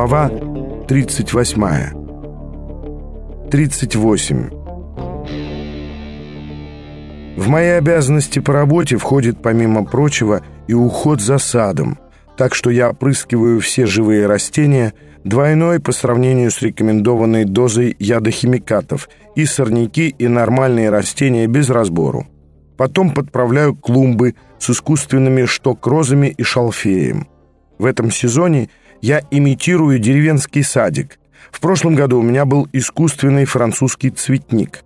Глава 38. 38. В мои обязанности по работе входит, помимо прочего, и уход за садом, так что я опрыскиваю все живые растения двойной по сравнению с рекомендованной дозой ядохимикатов и сорняки и нормальные растения без разбору. Потом подправляю клумбы с искусственными шток-розами и шалфеем. В этом сезоне я имитирую деревенский садик. В прошлом году у меня был искусственный французский цветник.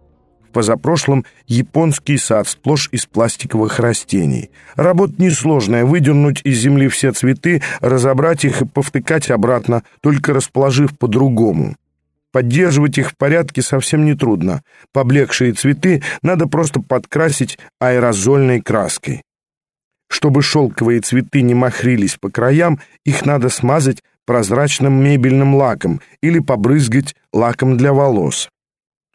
В позапрошлом — японский сад сплошь из пластиковых растений. Работа несложная — выдернуть из земли все цветы, разобрать их и повтыкать обратно, только расположив по-другому. Поддерживать их в порядке совсем нетрудно. Поблекшие цветы надо просто подкрасить аэрозольной краской. Чтобы шелковые цветы не махрились по краям, их надо смазать прозрачным мебельным лаком или побрызгать лаком для волос.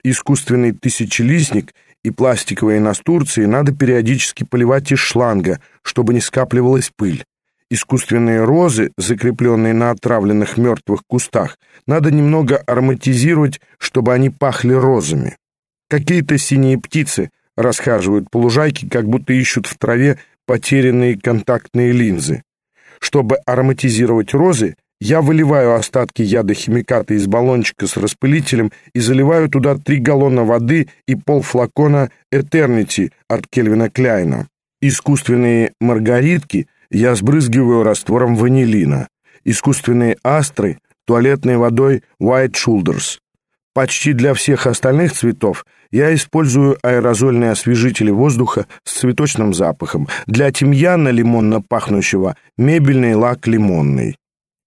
Искусственный тысячелистник и пластиковые настурции надо периодически поливать из шланга, чтобы не скапливалась пыль. Искусственные розы, закрепленные на отравленных мертвых кустах, надо немного ароматизировать, чтобы они пахли розами. Какие-то синие птицы расхаживают по лужайке, как будто ищут в траве потерянные контактные линзы. Чтобы ароматизировать розы, я выливаю остатки ядохимиката из баллончика с распылителем и заливаю туда три галлона воды и полфлакона Eternity от Кельвина Кляйна. Искусственные маргаритки я сбрызгиваю раствором ванилина. Искусственные астры – туалетной водой White Shoulders. Почти для всех остальных цветов я использую аэрозольные освежители воздуха с цветочным запахом. Для тимьяна лимонно пахнущего мебельный лак лимонный.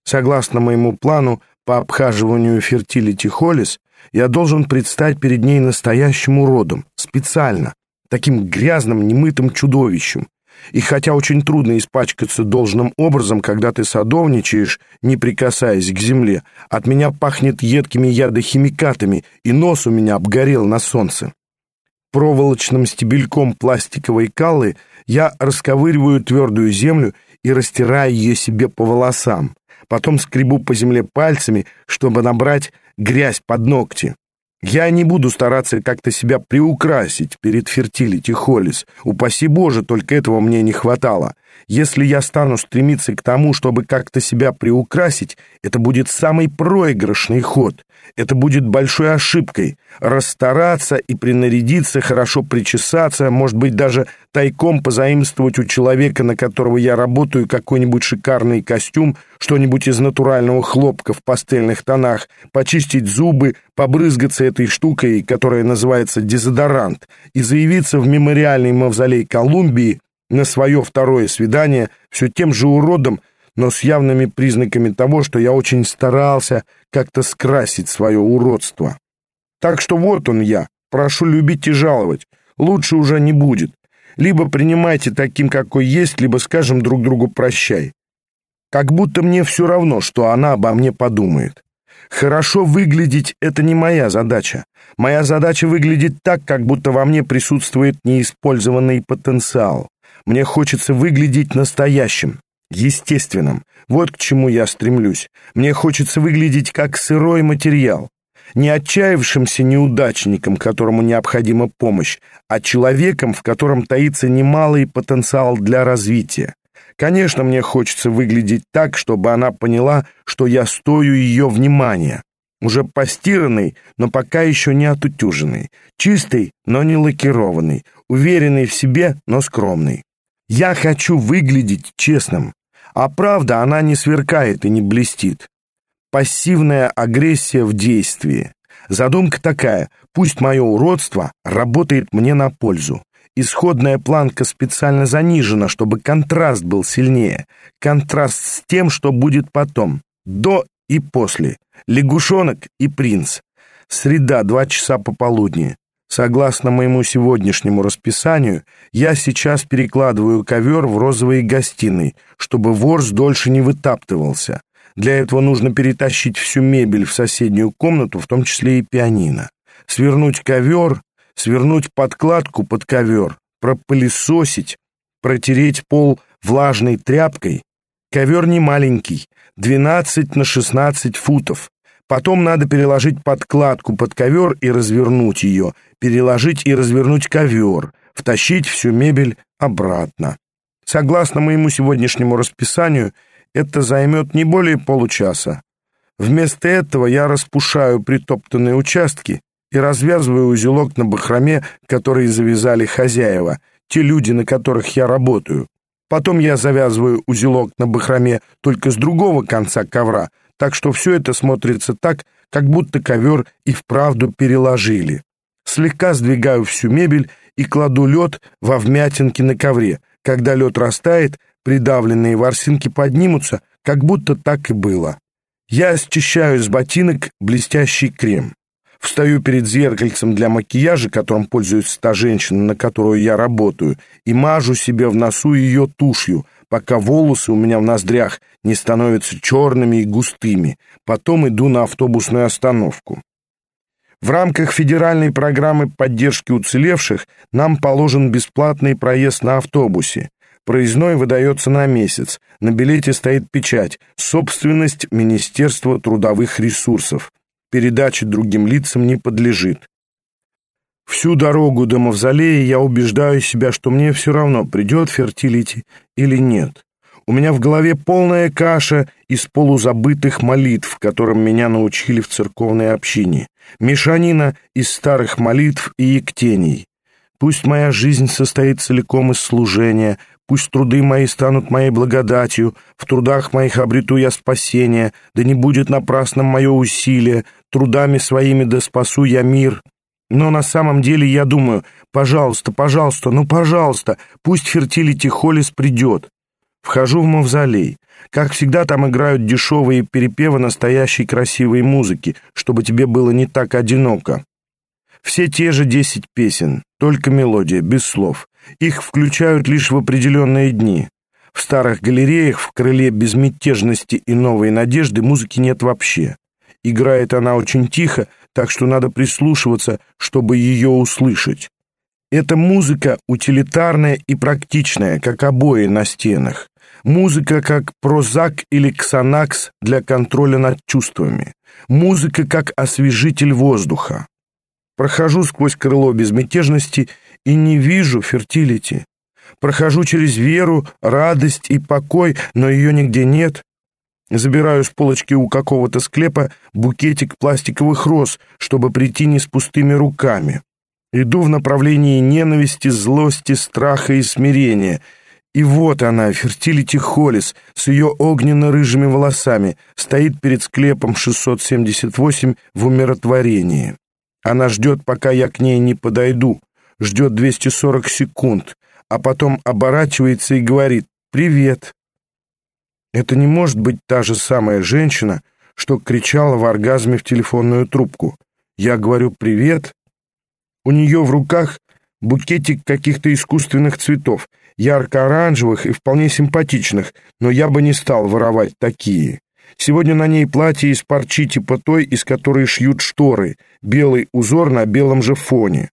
Согласно моему плану по обхаживанию фертилити Холлис, я должен предстать перед ней настоящим уродом, специально, таким грязным, немытым чудовищем. И хотя очень трудно испачкаться должным образом, когда ты садовничаешь, не прикасаясь к земле, от меня пахнет едкими ядохимикатами, и нос у меня обгорел на солнце. Проволочным стебельком пластиковой калы я расковыриваю твердую землю и растираю ее себе по волосам. Потом скребу по земле пальцами, чтобы набрать грязь под ногти. Я не буду стараться как-то себя приукрасить перед фертилити Холлис. Упаси Боже, только этого мне не хватало. Если я стану стремиться к тому, чтобы как-то себя приукрасить, это будет самый проигрышный ход. Это будет большой ошибкой. Расстараться и принарядиться, хорошо причесаться, может быть, даже тайком позаимствовать у человека, на которого я работаю, какой-нибудь шикарный костюм, что-нибудь из натурального хлопка в пастельных тонах, почистить зубы, побрызгаться этой штукой, которая называется дезодорант, и заявиться в мемориальный мавзолей Колумбии на свое второе свидание все тем же уродом, но с явными признаками того, что я очень старался как-то скрасить свое уродство. Так что вот он я, прошу любить и жаловать, лучше уже не будет. Либо принимайте таким, какой есть, либо скажем друг другу прощай. Как будто мне все равно, что она обо мне подумает. Хорошо выглядеть — это не моя задача. Моя задача выглядеть так, как будто во мне присутствует неиспользованный потенциал. Мне хочется выглядеть настоящим, естественным. Вот к чему я стремлюсь. Мне хочется выглядеть как сырой материал. Не отчаявшимся неудачником, которому необходима помощь, а человеком, в котором таится немалый потенциал для развития. Конечно, мне хочется выглядеть так, чтобы она поняла, что я стою ее внимания. Уже постиранный, но пока еще не отутюженный. Чистый, но не лакированный. Уверенный в себе, но скромный. Я хочу выглядеть честным. А правда, она не сверкает и не блестит. Пассивная агрессия в действии. Задумка такая, пусть мое уродство работает мне на пользу. Исходная планка специально занижена, чтобы контраст был сильнее. Контраст с тем, что будет потом. До и после. Лягушонок и принц. Среда, два часа пополудни. Согласно моему сегодняшнему расписанию, я сейчас перекладываю ковер в розовой гостиной, чтобы ворс дольше не вытаптывался. Для этого нужно перетащить всю мебель в соседнюю комнату, в том числе и пианино. Свернуть ковер, свернуть подкладку под ковер, пропылесосить, протереть пол влажной тряпкой. Ковер не маленький, 12 на 16 футов. Потом надо переложить подкладку под ковер и развернуть ее, переложить и развернуть ковер, втащить всю мебель обратно. Согласно моему сегодняшнему расписанию, это займет не более получаса. Вместо этого я распушаю притоптанные участки и развязываю узелок на бахроме, который завязали хозяева, те люди, на которых я работаю. Потом я завязываю узелок на бахроме только с другого конца ковра, так что все это смотрится так, как будто ковер и вправду переложили. Слегка сдвигаю всю мебель и кладу лед во вмятинки на ковре. Когда лед растает, придавленные ворсинки поднимутся, как будто так и было. Я счищаю с ботинок блестящий крем. Встаю перед зеркальцем для макияжа, которым пользуется та женщина, на которую я работаю, и мажу себе в носу ее тушью, пока волосы у меня в ноздрях не становятся черными и густыми. Потом иду на автобусную остановку. В рамках федеральной программы поддержки уцелевших нам положен бесплатный проезд на автобусе. Проездной выдается на месяц. На билете стоит печать «Собственность Министерства трудовых ресурсов» передаче другим лицам не подлежит. Всю дорогу до мавзолея я убеждаю себя, что мне все равно, придет фертилити или нет. У меня в голове полная каша из полузабытых молитв, которым меня научили в церковной общине. Мешанина из старых молитв и ектений. Пусть моя жизнь состоит целиком из служения, Пусть труды мои станут моей благодатью, в трудах моих обрету я спасение, да не будет напрасным мое усилие, трудами своими да спасу я мир. Но на самом деле я думаю, пожалуйста, пожалуйста, ну пожалуйста, пусть фертилити Холлис придет. Вхожу в мавзолей. Как всегда, там играют дешевые перепевы настоящей красивой музыки, чтобы тебе было не так одиноко. Все те же десять песен, только мелодия, без слов. Их включают лишь в определенные дни. В старых галереях в крыле безмятежности и новой надежды музыки нет вообще. Играет она очень тихо, так что надо прислушиваться, чтобы ее услышать. Эта музыка утилитарная и практичная, как обои на стенах. Музыка как прозак или ксанакс для контроля над чувствами. Музыка как освежитель воздуха. Прохожу сквозь крыло безмятежности и не вижу фертилити. Прохожу через веру, радость и покой, но ее нигде нет. Забираю с полочки у какого-то склепа букетик пластиковых роз, чтобы прийти не с пустыми руками. Иду в направлении ненависти, злости, страха и смирения. И вот она, Фертилити Холлис, с ее огненно-рыжими волосами, стоит перед склепом 678 в умиротворении. Она ждет, пока я к ней не подойду, ждет 240 секунд, а потом оборачивается и говорит «Привет». Это не может быть та же самая женщина, что кричала в оргазме в телефонную трубку. Я говорю «Привет». У нее в руках букетик каких-то искусственных цветов, ярко-оранжевых и вполне симпатичных, но я бы не стал воровать такие. Сегодня на ней платье из парчи типа той, из которой шьют шторы, белый узор на белом же фоне.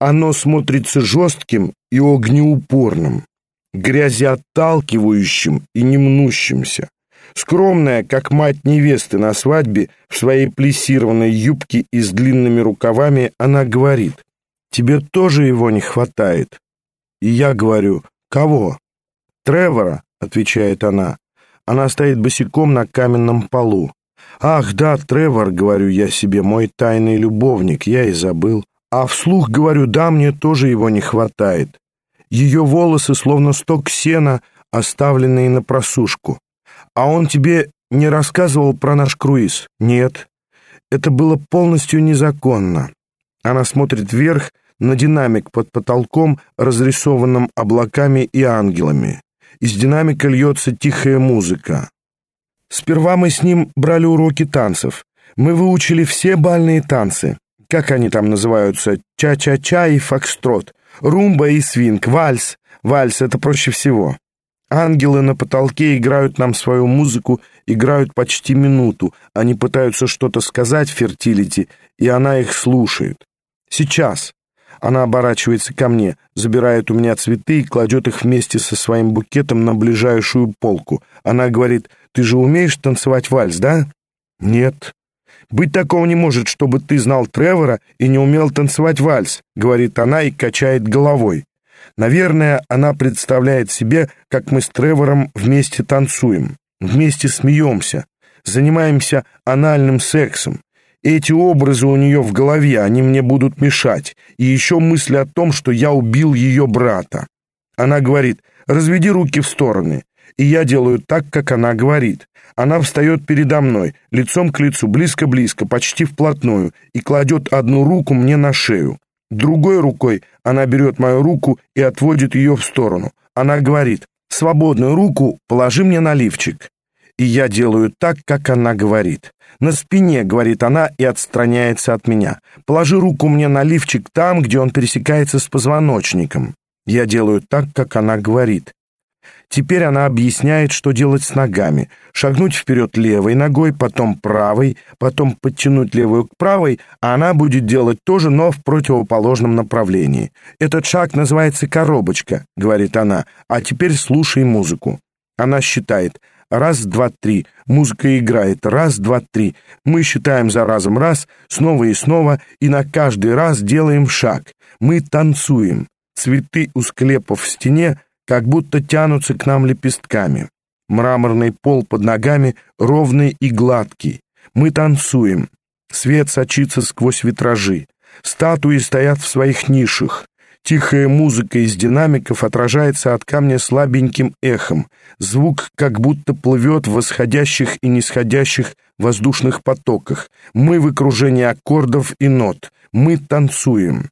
Оно смотрится жестким и огнеупорным, грязеотталкивающим и немнущимся. Скромная, как мать невесты на свадьбе, в своей плессированной юбке и с длинными рукавами, она говорит, «Тебе тоже его не хватает?» И я говорю, «Кого?» «Тревора», — отвечает она. Она стоит босиком на каменном полу. «Ах, да, Тревор», — говорю я себе, — «мой тайный любовник, я и забыл». А вслух говорю, да, мне тоже его не хватает. Ее волосы словно сток сена, оставленные на просушку. А он тебе не рассказывал про наш круиз? Нет. Это было полностью незаконно. Она смотрит вверх на динамик под потолком, разрисованным облаками и ангелами. Из динамика льется тихая музыка. Сперва мы с ним брали уроки танцев. Мы выучили все бальные танцы. Как они там называются? Ча-ча-ча и фокстрот. Румба и свинг. Вальс. Вальс — это проще всего. Ангелы на потолке играют нам свою музыку, играют почти минуту. Они пытаются что-то сказать Фертилити, и она их слушает. Сейчас. Она оборачивается ко мне, забирает у меня цветы и кладет их вместе со своим букетом на ближайшую полку. Она говорит, «Ты же умеешь танцевать вальс, да?» «Нет». «Быть такого не может, чтобы ты знал Тревора и не умел танцевать вальс», — говорит она и качает головой. Наверное, она представляет себе, как мы с Тревором вместе танцуем, вместе смеемся, занимаемся анальным сексом. Эти образы у нее в голове, они мне будут мешать. И еще мысли о том, что я убил ее брата. Она говорит, разведи руки в стороны. И я делаю так, как она говорит. Она встает передо мной, лицом к лицу, близко-близко, почти вплотную, и кладет одну руку мне на шею. Другой рукой она берет мою руку и отводит ее в сторону. Она говорит, свободную руку положи мне на лифчик и я делаю так, как она говорит. На спине, говорит она, и отстраняется от меня. Положи руку мне на лифчик там, где он пересекается с позвоночником. Я делаю так, как она говорит. Теперь она объясняет, что делать с ногами. Шагнуть вперед левой ногой, потом правой, потом подтянуть левую к правой, а она будет делать то же, но в противоположном направлении. «Этот шаг называется коробочка», — говорит она, «а теперь слушай музыку». Она считает Раз, два, три. Музыка играет. Раз, два, три. Мы считаем за разом раз, снова и снова, и на каждый раз делаем шаг. Мы танцуем. Цветы у склепов в стене как будто тянутся к нам лепестками. Мраморный пол под ногами ровный и гладкий. Мы танцуем. Свет сочится сквозь витражи. Статуи стоят в своих нишах. Тихая музыка из динамиков отражается от камня слабеньким эхом. Звук как будто плывет в восходящих и нисходящих воздушных потоках. Мы в окружении аккордов и нот. Мы танцуем.